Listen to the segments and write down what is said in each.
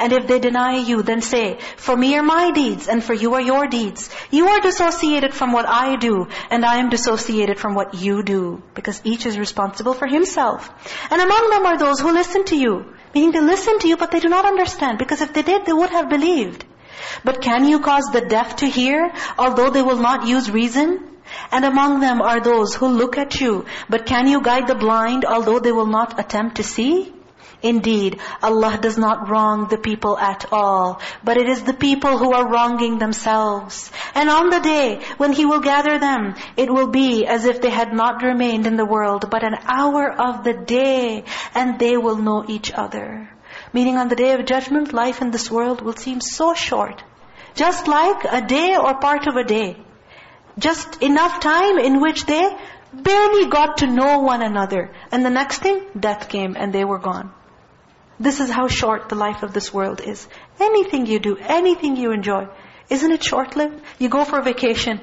And if they deny you, then say, For me are my deeds, and for you are your deeds. You are dissociated from what I do, and I am dissociated from what you do. Because each is responsible for himself. And among them are those who listen to you. Meaning they listen to you, but they do not understand. Because if they did, they would have believed. But can you cause the deaf to hear, although they will not use reason? And among them are those who look at you, but can you guide the blind, although they will not attempt to see? Indeed, Allah does not wrong the people at all, but it is the people who are wronging themselves. And on the day when He will gather them, it will be as if they had not remained in the world, but an hour of the day, and they will know each other. Meaning on the day of judgment, life in this world will seem so short. Just like a day or part of a day. Just enough time in which they barely got to know one another. And the next thing, death came and they were gone. This is how short the life of this world is. Anything you do, anything you enjoy, isn't it short-lived? You go for a vacation,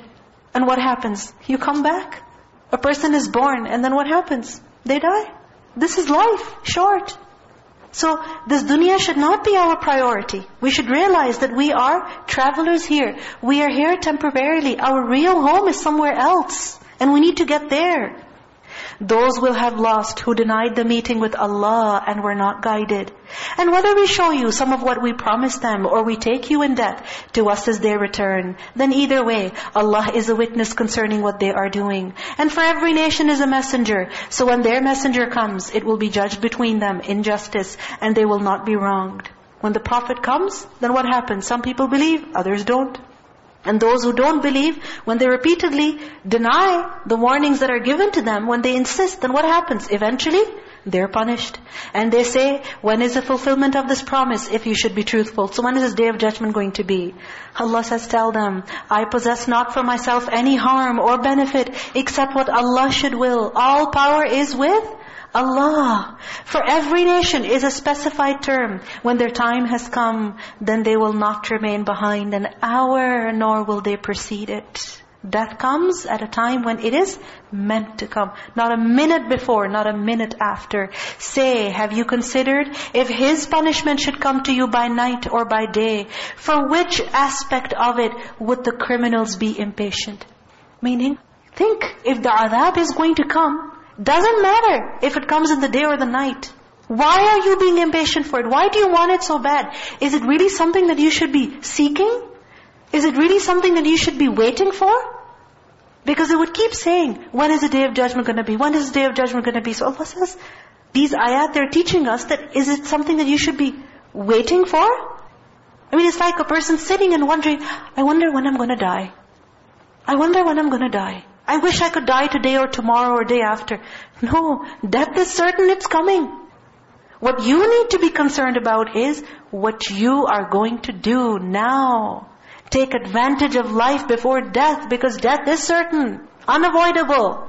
and what happens? You come back. A person is born, and then what happens? They die. This is life, short. So this dunya should not be our priority. We should realize that we are travelers here. We are here temporarily. Our real home is somewhere else. And we need to get there. Those will have lost who denied the meeting with Allah and were not guided. And whether we show you some of what we promised them or we take you in debt, to us is their return. Then either way, Allah is a witness concerning what they are doing. And for every nation is a messenger. So when their messenger comes, it will be judged between them in justice and they will not be wronged. When the Prophet comes, then what happens? Some people believe, others don't. And those who don't believe, when they repeatedly deny the warnings that are given to them, when they insist, then what happens? Eventually, they're punished. And they say, when is the fulfillment of this promise if you should be truthful? So when is this day of judgment going to be? Allah says, tell them, I possess not for myself any harm or benefit except what Allah should will. All power is with Allah. For every nation is a specified term. When their time has come, then they will not remain behind an hour, nor will they precede it. Death comes at a time when it is meant to come. Not a minute before, not a minute after. Say, have you considered if His punishment should come to you by night or by day? For which aspect of it would the criminals be impatient? Meaning, think if the adhab is going to come, doesn't matter if it comes in the day or the night. Why are you being impatient for it? Why do you want it so bad? Is it really something that you should be seeking? Is it really something that you should be waiting for? Because it would keep saying, when is the day of judgment going to be? When is the day of judgment going to be? So Allah says, these ayat, they're teaching us that is it something that you should be waiting for? I mean, it's like a person sitting and wondering, I wonder when I'm going to die. I wonder when I'm going to die. I wish I could die today or tomorrow or day after. No, death is certain, it's coming. What you need to be concerned about is what you are going to do now. Take advantage of life before death because death is certain, unavoidable.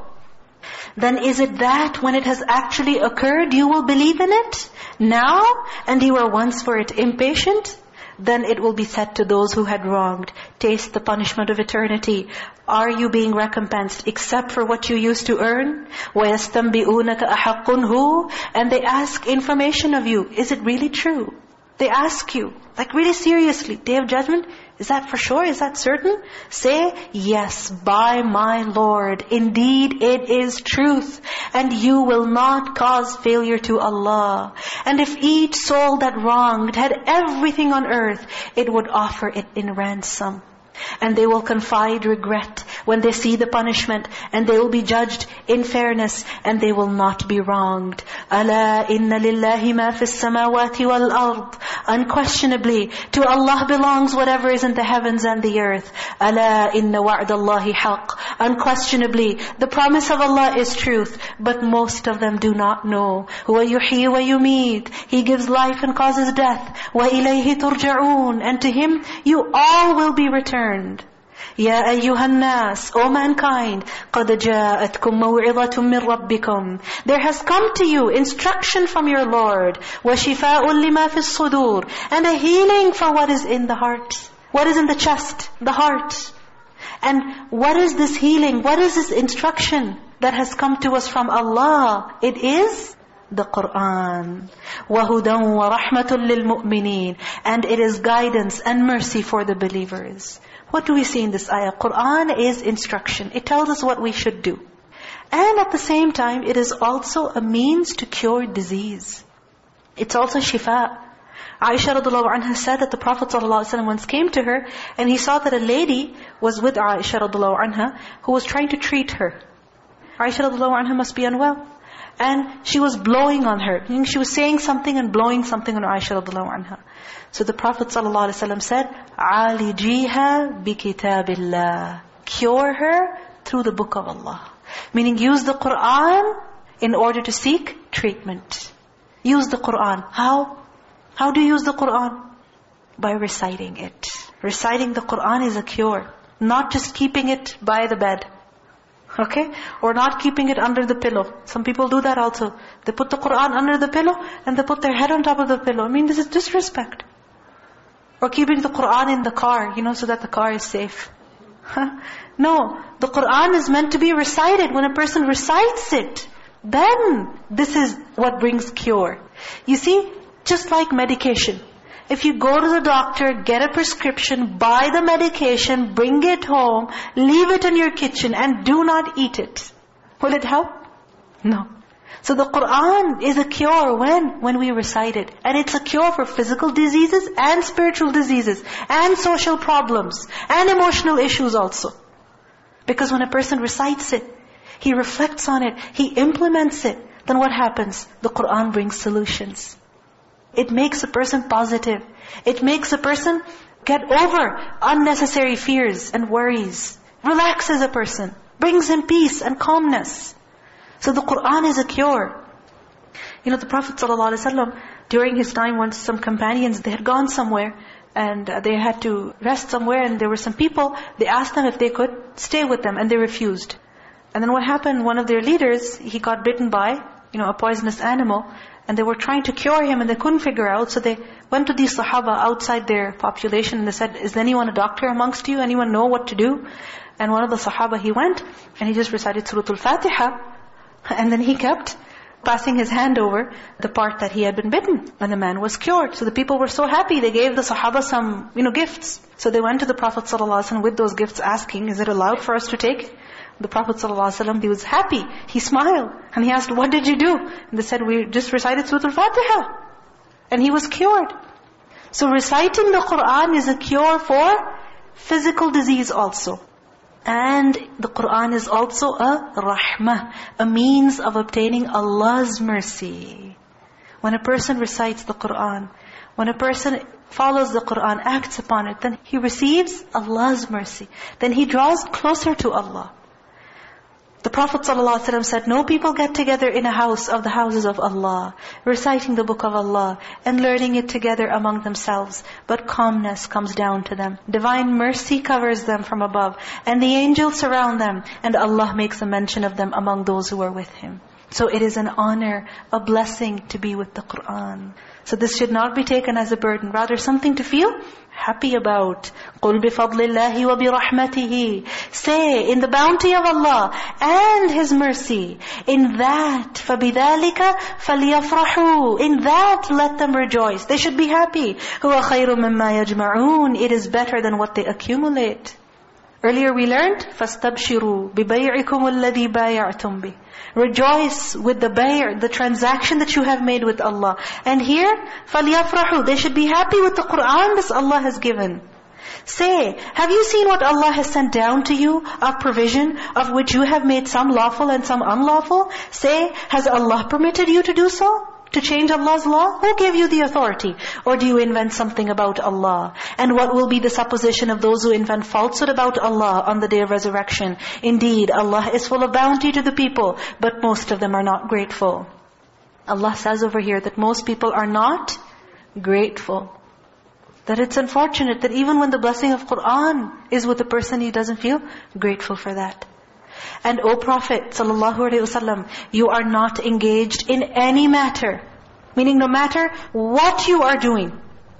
Then is it that when it has actually occurred, you will believe in it now and you were once for it impatient? Then it will be said to those who had wronged, taste the punishment of eternity. Are you being recompensed except for what you used to earn? وَيَسْتَنْبِئُونَكَ أَحَقٌ هُ And they ask information of you. Is it really true? They ask you, like really seriously, Day of Judgment, is that for sure? Is that certain? Say, yes, by my Lord. Indeed, it is truth. And you will not cause failure to Allah. And if each soul that wronged had everything on earth, it would offer it in ransom. And they will confide regret when they see the punishment and they will be judged in fairness and they will not be wronged. Ala inna lillahi ma fis samawati wal. Unquestionably, to Allah belongs whatever is in the heavens and the earth. Allah inna wa'dallahi haqq. Unquestionably, the promise of Allah is truth, but most of them do not know. Wa yuhyi wa yumeet. He gives life and causes death. Wa ilayhi turja'oon. And to Him, you all will be returned. يا أيها الناس, O mankind, قَدْ جَاءَتْكُمْ مَوْعِظَةٌ مِّن رَبِّكُمْ There has come to you instruction from your Lord, وَشِفَاءٌ لِمَا فِي الصُّدُورِ And a healing for what is in the heart. What is in the chest? The heart. And what is this healing? What is this instruction that has come to us from Allah? It is the Qur'an. وَهُدًى وَرَحْمَةٌ لِلْمُؤْمِنِينَ And it is guidance and mercy for the believers. What do we see in this ayah? Qur'an is instruction. It tells us what we should do. And at the same time, it is also a means to cure disease. It's also shifa. Aisha radiallahu anha said that the Prophet ﷺ once came to her and he saw that a lady was with Aisha radiallahu anha who was trying to treat her. Aisha radiallahu anha must be unwell. And she was blowing on her. She was saying something and blowing something on Aisha radiallahu anha. So the Prophet ﷺ said, عَالِجِيهَا بِكِتَابِ اللَّهِ Cure her through the book of Allah. Meaning use the Qur'an in order to seek treatment. Use the Qur'an. How? How do you use the Qur'an? By reciting it. Reciting the Qur'an is a cure. Not just keeping it by the bed. Okay? Or not keeping it under the pillow. Some people do that also. They put the Qur'an under the pillow and they put their head on top of the pillow. I mean, this is disrespect. Or keeping the Qur'an in the car, you know, so that the car is safe. no, the Qur'an is meant to be recited. When a person recites it, then this is what brings cure. You see, just like medication. If you go to the doctor, get a prescription, buy the medication, bring it home, leave it in your kitchen and do not eat it. Will it help? No. So the Qur'an is a cure when? When we recite it. And it's a cure for physical diseases and spiritual diseases and social problems and emotional issues also. Because when a person recites it, he reflects on it, he implements it, then what happens? The Qur'an brings solutions. It makes a person positive. It makes a person get over unnecessary fears and worries. Relaxes a person. Brings him peace and calmness. So the Qur'an is a cure. You know, the Prophet ﷺ, during his time, once some companions, they had gone somewhere and uh, they had to rest somewhere and there were some people, they asked them if they could stay with them and they refused. And then what happened, one of their leaders, he got bitten by, you know, a poisonous animal and they were trying to cure him and they couldn't figure out. So they went to these Sahaba outside their population and they said, is anyone a doctor amongst you? Anyone know what to do? And one of the Sahaba, he went and he just recited Suratul Al-Fatiha. And then he kept passing his hand over the part that he had been bitten. And the man was cured. So the people were so happy. They gave the Sahaba some, you know, gifts. So they went to the Prophet ﷺ with those gifts asking, is it allowed for us to take? The Prophet ﷺ, he was happy. He smiled. And he asked, what did you do? And they said, we just recited Surah Al-Fatiha. And he was cured. So reciting the Qur'an is a cure for physical disease also. And the Qur'an is also a rahmah, a means of obtaining Allah's mercy. When a person recites the Qur'an, when a person follows the Qur'an, acts upon it, then he receives Allah's mercy. Then he draws closer to Allah. The Prophet ﷺ said, no people get together in a house of the houses of Allah, reciting the book of Allah and learning it together among themselves. But calmness comes down to them. Divine mercy covers them from above. And the angels surround them. And Allah makes a mention of them among those who are with Him. So it is an honor, a blessing to be with the Qur'an. So this should not be taken as a burden, rather something to feel happy about. قُلْ بِفَضْلِ اللَّهِ وَبِرَحْمَتِهِ Say, in the bounty of Allah and His mercy, in that, فَبِذَلِكَ فَلْيَفْرَحُوا In that, let them rejoice. They should be happy. هُوَ خَيْرٌ مِمَّا يَجْمَعُونَ It is better than what they accumulate. Earlier we learned, فَاسْتَبْشِرُوا بِبَيْعِكُمُ الَّذِي بَايَعْتُمْ بِهِ Rejoice with the bay', the transaction that you have made with Allah. And here, فَلْيَفْرَحُوا They should be happy with the Qur'an that Allah has given. Say, have you seen what Allah has sent down to you of provision of which you have made some lawful and some unlawful? Say, has Allah permitted you to do so? To change Allah's law? Who gave you the authority? Or do you invent something about Allah? And what will be the supposition of those who invent falsehood about Allah on the day of resurrection? Indeed, Allah is full of bounty to the people, but most of them are not grateful. Allah says over here that most people are not grateful. That it's unfortunate that even when the blessing of Qur'an is with a person, he doesn't feel grateful for that. And O Prophet ﷺ, you are not engaged in any matter. Meaning no matter what you are doing,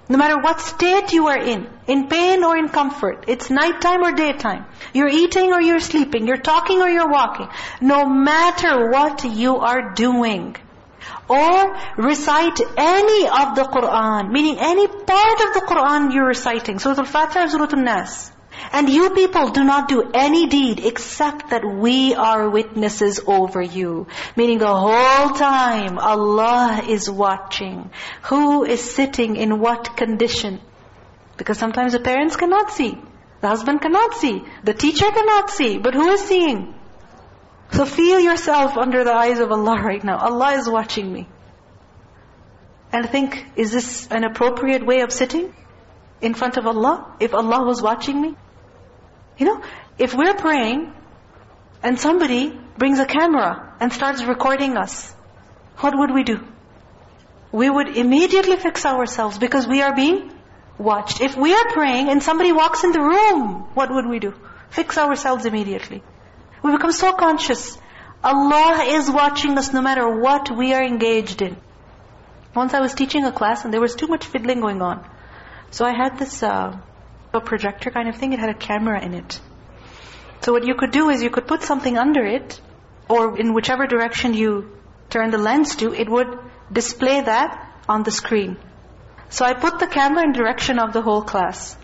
no matter what state you are in, in pain or in comfort, it's nighttime or daytime, you're eating or you're sleeping, you're talking or you're walking, no matter what you are doing, or recite any of the Qur'an, meaning any part of the Qur'an you're reciting, Surah Al-Fatiha, Surah Al-Nas, and you people do not do any deed except that we are witnesses over you. Meaning the whole time Allah is watching. Who is sitting in what condition? Because sometimes the parents cannot see. The husband cannot see. The teacher cannot see. But who is seeing? So feel yourself under the eyes of Allah right now. Allah is watching me. And think, is this an appropriate way of sitting? In front of Allah? If Allah was watching me? You know, if we're praying and somebody brings a camera and starts recording us, what would we do? We would immediately fix ourselves because we are being watched. If we are praying and somebody walks in the room, what would we do? Fix ourselves immediately. We become so conscious. Allah is watching us no matter what we are engaged in. Once I was teaching a class and there was too much fiddling going on. So I had this uh, a projector kind of thing. It had a camera in it. So what you could do is you could put something under it, or in whichever direction you turn the lens to, it would display that on the screen. So I put the camera in direction of the whole class.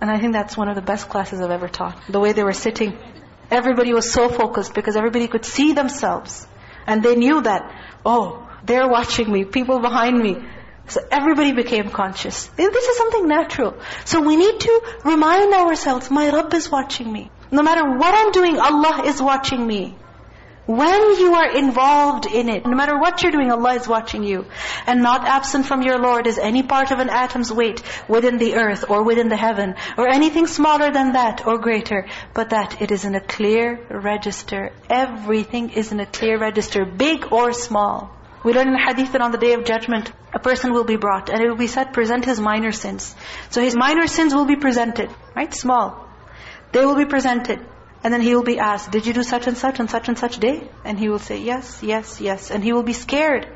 And I think that's one of the best classes I've ever taught. The way they were sitting. Everybody was so focused because everybody could see themselves. And they knew that, oh, they're watching me, people behind me. So everybody became conscious. This is something natural. So we need to remind ourselves, my Rabb is watching me. No matter what I'm doing, Allah is watching me. When you are involved in it, no matter what you're doing, Allah is watching you. And not absent from your Lord is any part of an atom's weight within the earth or within the heaven, or anything smaller than that or greater, but that it is in a clear register. Everything is in a clear register, big or small. We learn in hadith that on the day of judgment, a person will be brought and it will be said, present his minor sins. So his minor sins will be presented, right? Small. They will be presented. And then he will be asked, did you do such and such on such and such day? And he will say, yes, yes, yes. And he will be scared.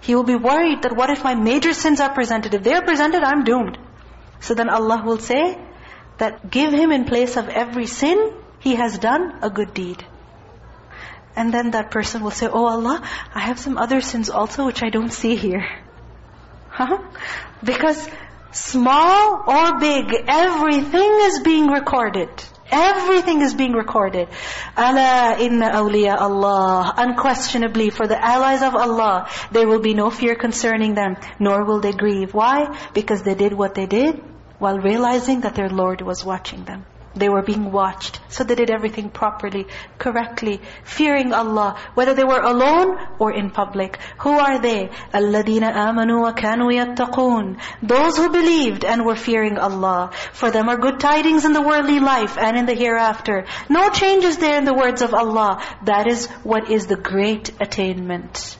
He will be worried that what if my major sins are presented? If they are presented, I'm doomed. So then Allah will say that give him in place of every sin, he has done a good deed. And then that person will say, Oh Allah, I have some other sins also which I don't see here. Huh? Because small or big, everything is being recorded. Everything is being recorded. Ala inna awliya Allah. Unquestionably, for the allies of Allah, there will be no fear concerning them, nor will they grieve. Why? Because they did what they did while realizing that their Lord was watching them. They were being watched. So they did everything properly, correctly, fearing Allah, whether they were alone or in public. Who are they? الَّذِينَ آمَنُوا وَكَانُوا يَتَّقُونَ Those who believed and were fearing Allah. For them are good tidings in the worldly life and in the hereafter. No changes there in the words of Allah. That is what is the great attainment.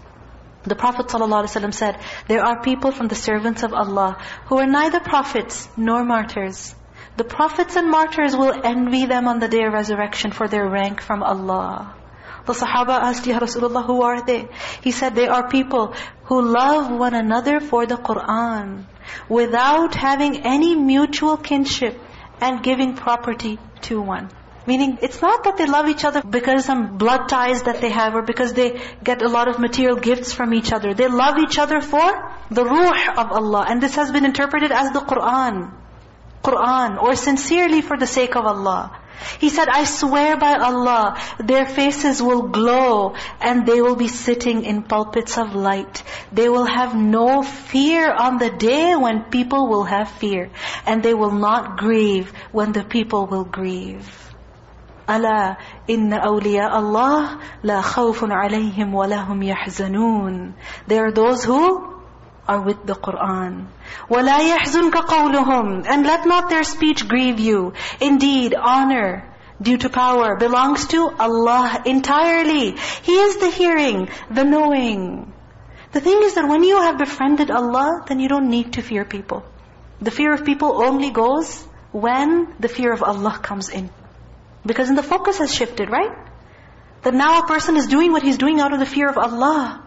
The Prophet ﷺ said, There are people from the servants of Allah who are neither prophets nor martyrs. The prophets and martyrs will envy them on the day of resurrection for their rank from Allah. The Sahaba asked, Ya Rasulullah, who are they? He said, they are people who love one another for the Qur'an, without having any mutual kinship and giving property to one. Meaning, it's not that they love each other because some blood ties that they have or because they get a lot of material gifts from each other. They love each other for the ruh of Allah. And this has been interpreted as the Qur'an. Qur'an or sincerely for the sake of Allah. He said, I swear by Allah, their faces will glow and they will be sitting in pulpits of light. They will have no fear on the day when people will have fear. And they will not grieve when the people will grieve. ألا إن أولياء الله لا خوف عليهم ولا هم يحزنون. They are those who are with the Qur'an. وَلَا يَحْزُنْكَ قَوْلُهُمْ And let not their speech grieve you. Indeed, honor due to power belongs to Allah entirely. He is the hearing, the knowing. The thing is that when you have befriended Allah, then you don't need to fear people. The fear of people only goes when the fear of Allah comes in. Because then the focus has shifted, right? That now a person is doing what he's doing out of the fear of Allah.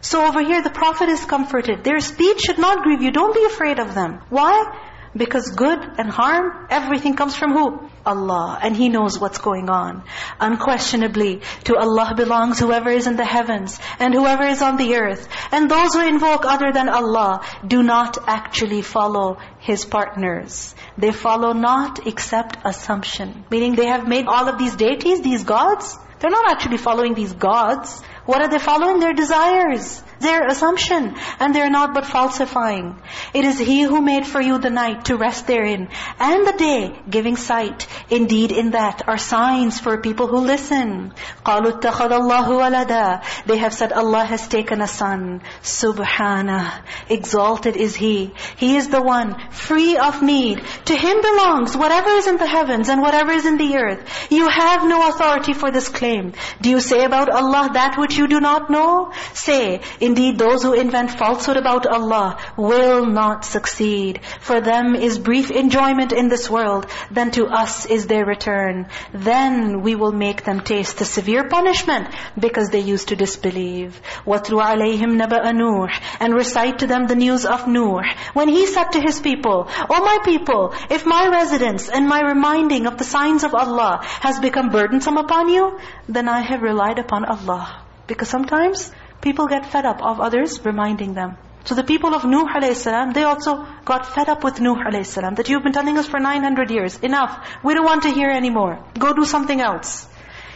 So over here the Prophet is comforted. Their speech should not grieve you. Don't be afraid of them. Why? Because good and harm, everything comes from who? Allah. And He knows what's going on. Unquestionably, to Allah belongs whoever is in the heavens and whoever is on the earth. And those who invoke other than Allah do not actually follow His partners. They follow not except assumption. Meaning they have made all of these deities, these gods. They're not actually following these gods. What are they following? Their desires their assumption. And they're not but falsifying. It is He who made for you the night to rest therein, and the day giving sight. Indeed in that are signs for people who listen. قَالُوا اتَّخَذَ اللَّهُ وَلَدًا They have said Allah has taken a son. Subhanah. Exalted is He. He is the one free of need. To Him belongs whatever is in the heavens and whatever is in the earth. You have no authority for this claim. Do you say about Allah that which you do not know? Say, Indeed, those who invent falsehood about Allah will not succeed. For them is brief enjoyment in this world, then to us is their return. Then we will make them taste the severe punishment because they used to disbelieve. وَاتْلُ عَلَيْهِمْ نَبَأَ نُوحٍ And recite to them the news of Nuh. When he said to his people, O my people, if my residence and my reminding of the signs of Allah has become burdensome upon you, then I have relied upon Allah. Because sometimes People get fed up of others reminding them. So the people of Nuh a.s., they also got fed up with Nuh a.s. That you've been telling us for 900 years. Enough. We don't want to hear anymore. Go do something else.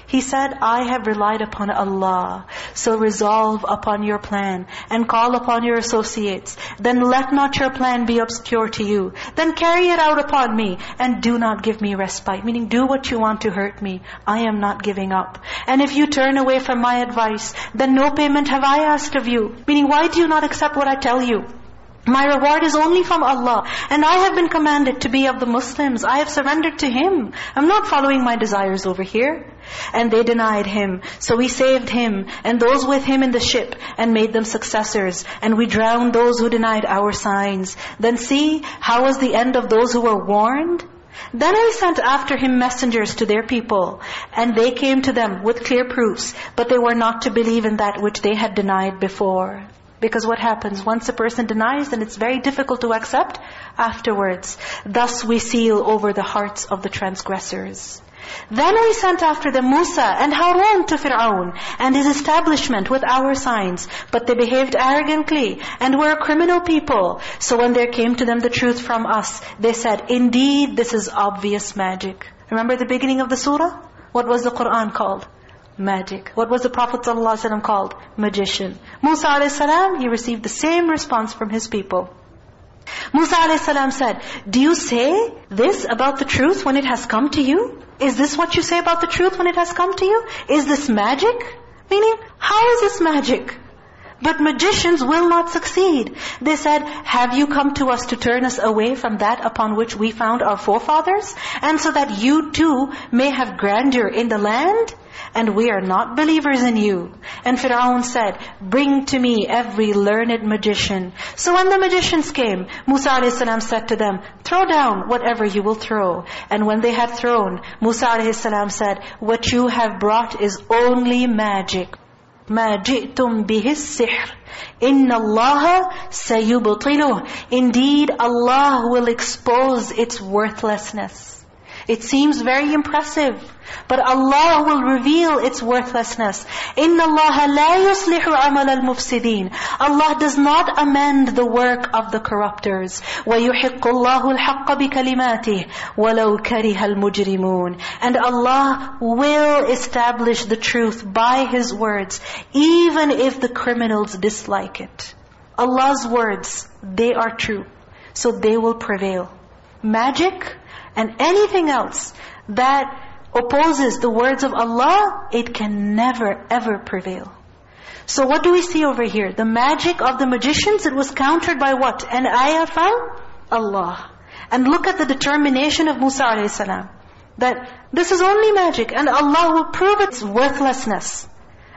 He said, I have relied upon Allah. So resolve upon your plan and call upon your associates. Then let not your plan be obscure to you. Then carry it out upon me and do not give me respite. Meaning do what you want to hurt me. I am not giving up. And if you turn away from my advice, then no payment have I asked of you. Meaning why do you not accept what I tell you? My reward is only from Allah. And I have been commanded to be of the Muslims. I have surrendered to Him. I'm not following my desires over here. And they denied Him. So we saved Him and those with Him in the ship and made them successors. And we drowned those who denied our signs. Then see, how was the end of those who were warned? Then I sent after him messengers to their people, and they came to them with clear proofs, but they were not to believe in that which they had denied before. Because what happens? Once a person denies, then it's very difficult to accept afterwards. Thus we seal over the hearts of the transgressors. Then we sent after them Musa and Harun to Fir'aun and his establishment with our signs. But they behaved arrogantly and were a criminal people. So when there came to them the truth from us, they said, Indeed, this is obvious magic. Remember the beginning of the surah? What was the Qur'an called? Magic. What was the Prophet ﷺ called? Magician. Musa a.s., he received the same response from his people. Musa a.s. said, Do you say this about the truth when it has come to you? Is this what you say about the truth when it has come to you? Is this magic? Meaning, how is this magic? But magicians will not succeed. They said, have you come to us to turn us away from that upon which we found our forefathers? And so that you too may have grandeur in the land? and we are not believers in you. And Fir'aun said, bring to me every learned magician. So when the magicians came, Musa a.s. said to them, throw down whatever you will throw. And when they had thrown, Musa a.s. said, what you have brought is only magic. مَا جِئْتُمْ بِهِ السِّحْرِ إِنَّ اللَّهَ سَيُبْطِلُهُ Indeed, Allah will expose its worthlessness. It seems very impressive. But Allah will reveal its worthlessness. إِنَّ اللَّهَ لَا يُصْلِحُ عَمَلَ الْمُفْسِدِينَ Allah does not amend the work of the corruptors. وَيُحِقُّ اللَّهُ الْحَقَّ بِكَلِمَاتِهِ وَلَوْ كَرِهَ الْمُجْرِمُونَ And Allah will establish the truth by His words, even if the criminals dislike it. Allah's words, they are true. So they will prevail. Magic and anything else that opposes the words of Allah, it can never ever prevail. So what do we see over here? The magic of the magicians, it was countered by what? An ayah from Allah. And look at the determination of Musa a.s. That this is only magic and Allah will prove its worthlessness.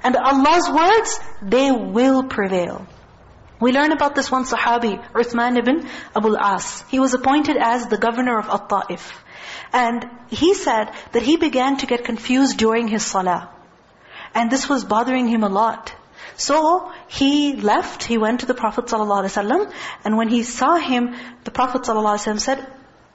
And Allah's words, they will prevail. We learn about this one Sahabi, Uthman ibn Abu al-As. He was appointed as the governor of At-Ta'if. And he said that he began to get confused during his salah. And this was bothering him a lot. So he left, he went to the Prophet ﷺ, and when he saw him, the Prophet ﷺ said,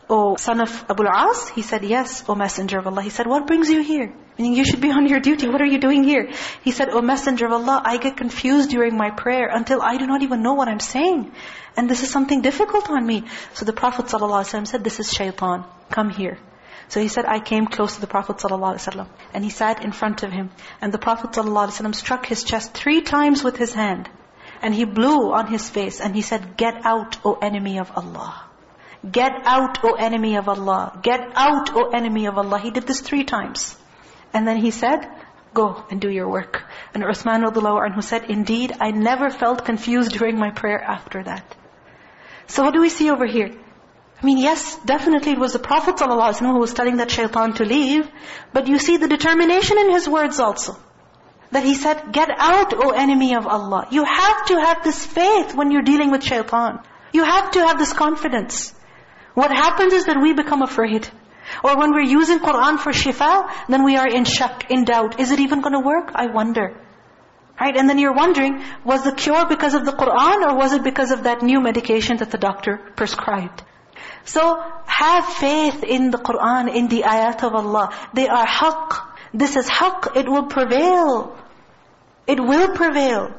O son of Abu al-As? He said, yes, O Messenger of Allah. He said, what brings you here? Meaning you should be on your duty. What are you doing here? He said, O Messenger of Allah, I get confused during my prayer until I do not even know what I'm saying. And this is something difficult on me. So the Prophet ﷺ said, this is shaitan. Come here. So he said, I came close to the Prophet ﷺ. And he sat in front of him. And the Prophet ﷺ struck his chest three times with his hand. And he blew on his face. And he said, Get out, O enemy of Allah. Get out, O enemy of Allah. Get out, O enemy of Allah. He did this three times. And then he said, Go and do your work. And Uthman anhu said, Indeed, I never felt confused during my prayer after that. So what do we see over here? I mean, yes, definitely it was the Prophet ﷺ who was telling that shaitan to leave. But you see the determination in his words also. That he said, get out, O enemy of Allah. You have to have this faith when you're dealing with shaitan. You have to have this confidence. What happens is that we become afraid. Or when we're using Qur'an for shifa, then we are in shak, in doubt. Is it even going to work? I wonder. Right? And then you're wondering, was the cure because of the Qur'an or was it because of that new medication that the doctor prescribed? So have faith in the Qur'an, in the ayat of Allah. They are haqq. This is haqq. It will prevail. It will prevail.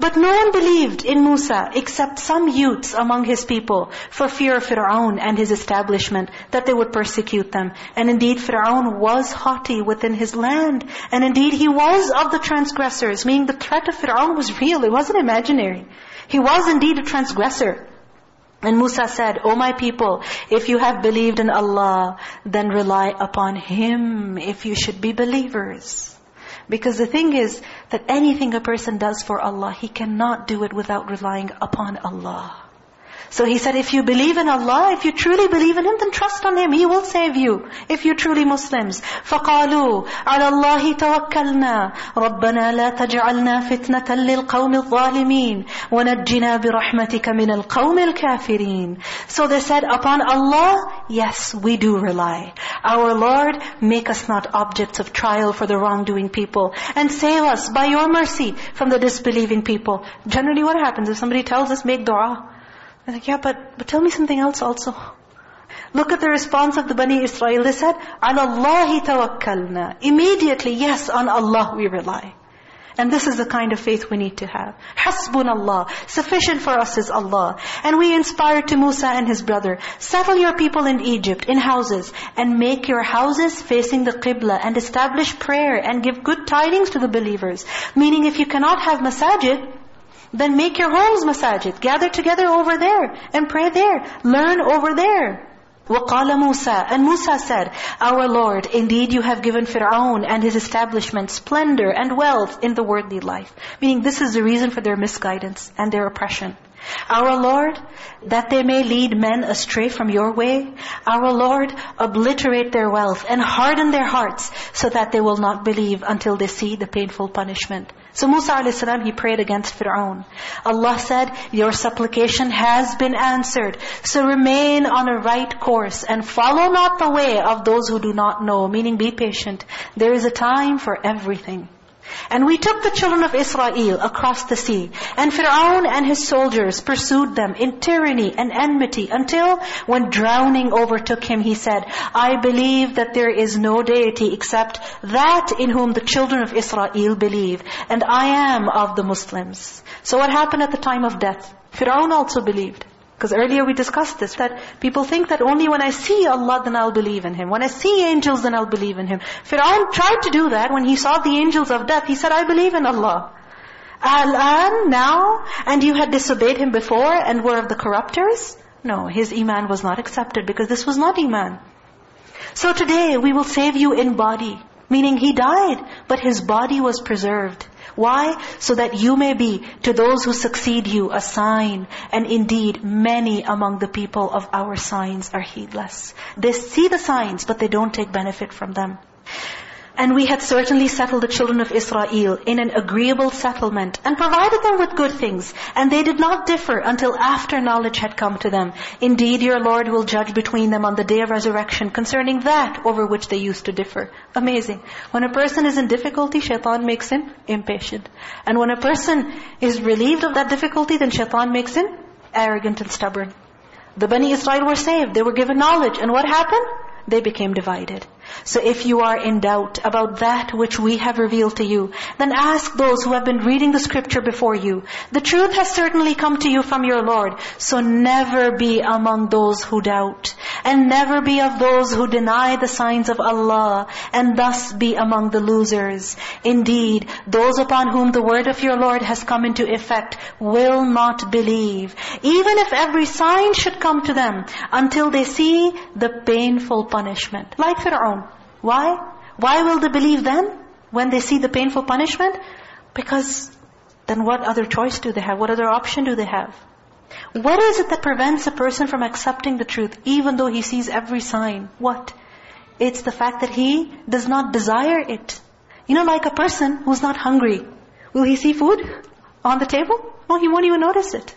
But no one believed in Musa except some youths among his people for fear of Fir'aun and his establishment, that they would persecute them. And indeed Fir'aun was haughty within his land. And indeed he was of the transgressors, meaning the threat of Fir'aun was real, it wasn't imaginary. He was indeed a transgressor. And Musa said, O my people, if you have believed in Allah, then rely upon Him if you should be believers. Because the thing is that anything a person does for Allah, he cannot do it without relying upon Allah. So he said, if you believe in Allah, if you truly believe in Him, then trust on Him. He will save you, if you're truly Muslims. فَقَالُوا عَلَى اللَّهِ تَوَكَّلْنَا رَبَّنَا لَا تَجْعَلْنَا فِتْنَةً لِلْقَوْمِ الظَّالِمِينَ وَنَجِّنَا بِرَحْمَتِكَ مِنَ الْقَوْمِ الْكَافِرِينَ So they said, upon Allah, yes, we do rely. Our Lord, make us not objects of trial for the wrongdoing people. And save us by your mercy from the disbelieving people. Generally what happens if somebody tells us, make dua? I'm like, yeah, but, but tell me something else also. Look at the response of the Bani Israel. They said, عَلَى اللَّهِ تَوَكَّلْنَا Immediately, yes, on Allah we rely. And this is the kind of faith we need to have. حَسْبُنَ Allah. Sufficient for us is Allah. And we inspired to Musa and his brother, settle your people in Egypt, in houses, and make your houses facing the Qibla, and establish prayer, and give good tidings to the believers. Meaning if you cannot have masajid, then make your homes masajid. Gather together over there and pray there. Learn over there. وَقَالَ مُوسَى And Musa said, Our Lord, indeed you have given Fir'aun and his establishment splendor and wealth in the worldly life. Meaning this is the reason for their misguidance and their oppression. Our Lord, that they may lead men astray from your way. Our Lord, obliterate their wealth and harden their hearts so that they will not believe until they see the painful punishment. So Musa a.s. he prayed against Fir'aun. Allah said, your supplication has been answered. So remain on a right course and follow not the way of those who do not know. Meaning be patient. There is a time for everything. And we took the children of Israel across the sea. And Fir'aun and his soldiers pursued them in tyranny and enmity until when drowning overtook him, he said, I believe that there is no deity except that in whom the children of Israel believe. And I am of the Muslims. So what happened at the time of death? Fir'aun also believed. Because earlier we discussed this, that people think that only when I see Allah, then I'll believe in Him. When I see angels, then I'll believe in Him. Fir'aun tried to do that when he saw the angels of death. He said, I believe in Allah. Al-an, now, and you had disobeyed Him before and were of the corruptors? No, his iman was not accepted because this was not iman. So today we will save you in body. Meaning he died, but his body was preserved. Why? So that you may be, to those who succeed you, a sign. And indeed, many among the people of our signs are heedless. They see the signs, but they don't take benefit from them. And we had certainly settled the children of Israel in an agreeable settlement and provided them with good things. And they did not differ until after knowledge had come to them. Indeed, your Lord will judge between them on the day of resurrection concerning that over which they used to differ. Amazing. When a person is in difficulty, shaitan makes him impatient. And when a person is relieved of that difficulty, then shaitan makes him arrogant and stubborn. The Bani Israel were saved. They were given knowledge. And what happened? They became divided. So if you are in doubt about that which we have revealed to you, then ask those who have been reading the scripture before you. The truth has certainly come to you from your Lord. So never be among those who doubt. And never be of those who deny the signs of Allah. And thus be among the losers. Indeed, those upon whom the word of your Lord has come into effect will not believe. Even if every sign should come to them until they see the painful punishment. Like Fir'aun. Why? Why will they believe then? When they see the painful punishment? Because then what other choice do they have? What other option do they have? What is it that prevents a person from accepting the truth even though he sees every sign? What? It's the fact that he does not desire it. You know, like a person who's not hungry. Will he see food on the table? No, he won't even notice it.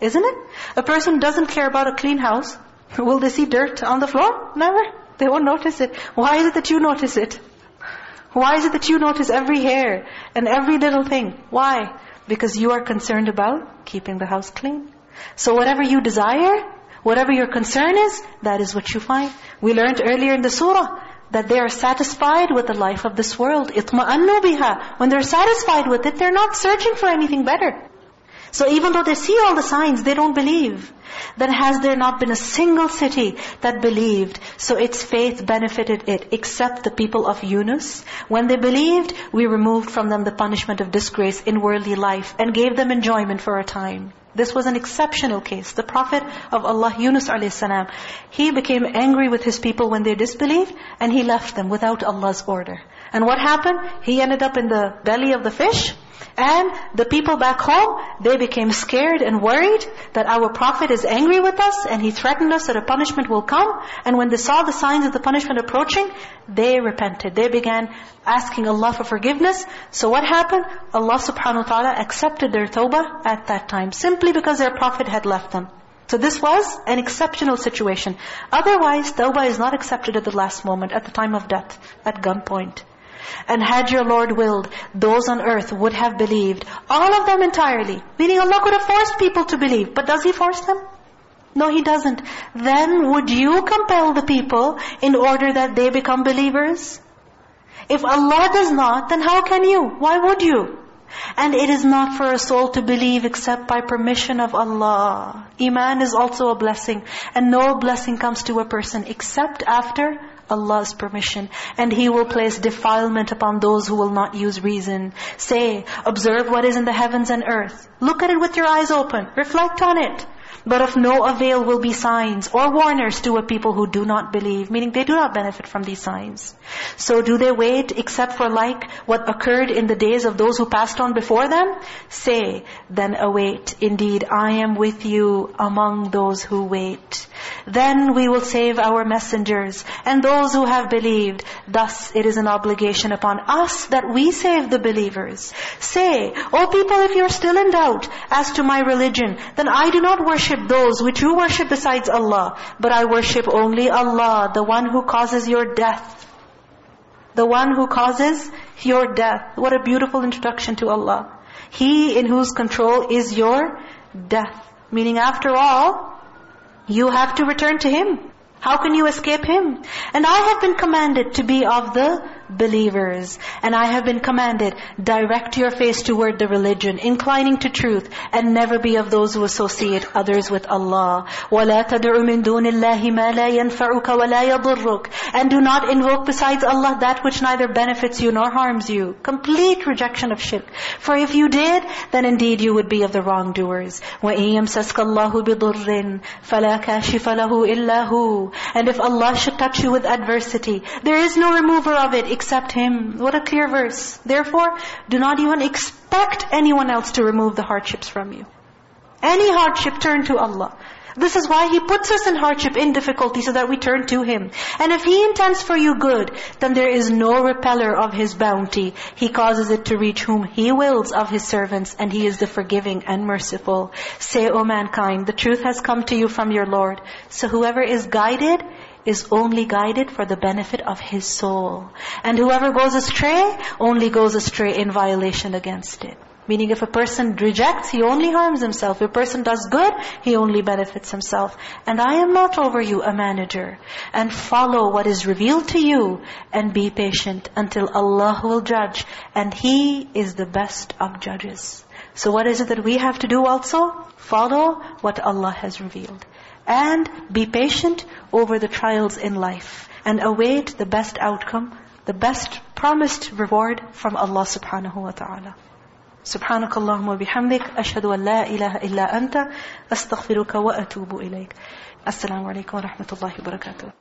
Isn't it? A person doesn't care about a clean house, will they see dirt on the floor? Never. They won't notice it. Why is it that you notice it? Why is it that you notice every hair and every little thing? Why? Because you are concerned about keeping the house clean. So whatever you desire, whatever your concern is, that is what you find. We learned earlier in the surah that they are satisfied with the life of this world. اطمأنوا بها. When they're satisfied with it, they're not searching for anything better. So even though they see all the signs, they don't believe. Then has there not been a single city that believed, so its faith benefited it, except the people of Yunus? When they believed, we removed from them the punishment of disgrace in worldly life and gave them enjoyment for a time. This was an exceptional case. The Prophet of Allah, Yunus a.s., he became angry with his people when they disbelieved, and he left them without Allah's order. And what happened? He ended up in the belly of the fish, and the people back home, they became scared and worried that our Prophet is angry with us and he threatened us that a punishment will come. And when they saw the signs of the punishment approaching, they repented. They began asking Allah for forgiveness. So what happened? Allah subhanahu wa ta'ala accepted their tawbah at that time, simply because their Prophet had left them. So this was an exceptional situation. Otherwise, tawbah is not accepted at the last moment, at the time of death, at gunpoint. And had your Lord willed, those on earth would have believed. All of them entirely. Meaning Allah could have forced people to believe. But does He force them? No, He doesn't. Then would you compel the people in order that they become believers? If Allah does not, then how can you? Why would you? And it is not for a soul to believe except by permission of Allah. Iman is also a blessing. And no blessing comes to a person except after Allah's permission. And He will place defilement upon those who will not use reason. Say, observe what is in the heavens and earth. Look at it with your eyes open. Reflect on it. But of no avail will be signs or warners to a people who do not believe, meaning they do not benefit from these signs. So do they wait except for like what occurred in the days of those who passed on before them? Say, then await. Indeed, I am with you among those who wait. Then we will save our messengers and those who have believed. Thus it is an obligation upon us that we save the believers. Say, O people, if you're still in doubt as to my religion, then I do not worship those which you worship besides Allah. But I worship only Allah, the one who causes your death. The one who causes your death. What a beautiful introduction to Allah. He in whose control is your death. Meaning after all, you have to return to Him. How can you escape Him? And I have been commanded to be of the believers. And I have been commanded, direct your face toward the religion, inclining to truth, and never be of those who associate others with Allah. وَلَا تَدْعُ مِن دُونِ اللَّهِ مَا لَا يَنْفَعُكَ وَلَا يَضُرُّكَ And do not invoke besides Allah that which neither benefits you nor harms you. Complete rejection of shirk. For if you did, then indeed you would be of the wrongdoers. وَإِن يَمْسَسْكَ اللَّهُ بِضُرٍّ فَلَا كَاشِفَ لَهُ إِلَّا هُ And if Allah should touch you with adversity, there is no remover of it except Him. What a clear verse. Therefore, do not even expect anyone else to remove the hardships from you. Any hardship, turn to Allah. This is why He puts us in hardship, in difficulty, so that we turn to Him. And if He intends for you good, then there is no repeller of His bounty. He causes it to reach whom He wills of His servants, and He is the forgiving and merciful. Say, O mankind, the truth has come to you from your Lord. So whoever is guided, is only guided for the benefit of his soul. And whoever goes astray, only goes astray in violation against it. Meaning if a person rejects, he only harms himself. If a person does good, he only benefits himself. And I am not over you a manager. And follow what is revealed to you and be patient until Allah will judge. And He is the best of judges. So what is it that we have to do also? Follow what Allah has revealed And be patient over the trials in life. And await the best outcome, the best promised reward from Allah subhanahu wa ta'ala. سبحانك اللهم وبحمدك أشهد أن لا إله إلا أنت أستغفرك وأتوب إليك السلام عليكم ورحمة الله وبركاته